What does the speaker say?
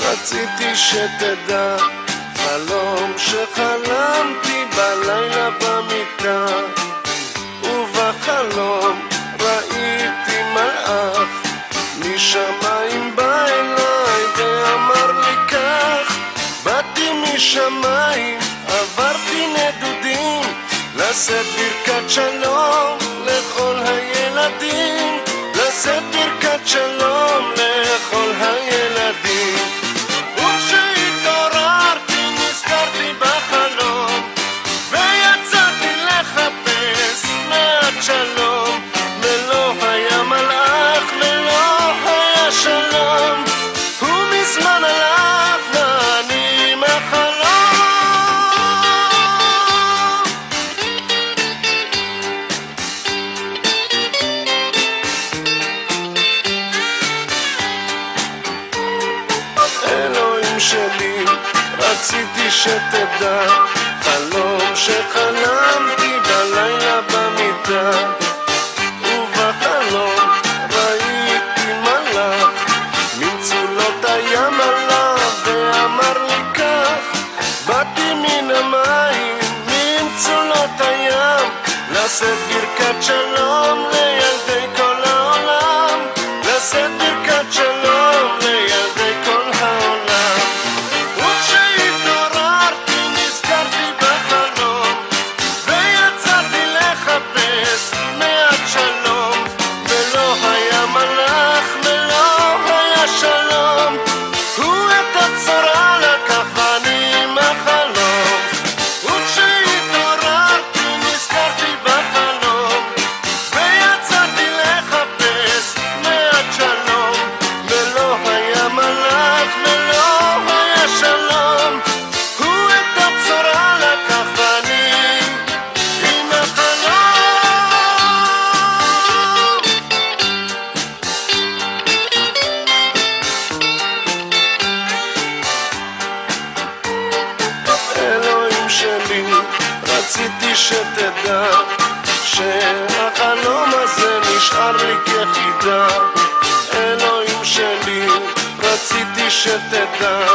רציתי שתדע חלום שחלמתי בלילה במיטה. ובחלום ראיתי מלאך משמיים בא אליי ואמר לי כך באתי משמיים עברתי נדודים לשאת ברכת שלום לכל הילדים לשאת ברכת שלום לכל שלי, רציתי שתדע חלום שחלמתי בלילה במיטה. ובחלום ראיתי מלאך מצולות הים עלה ואמר לי כך באתי מן המים ממצולות הים לשאת ברכת שלום לילדי רציתי שתדע שהחלום הזה נשאר לי כחידה. אלוהים שלי, רציתי שתדע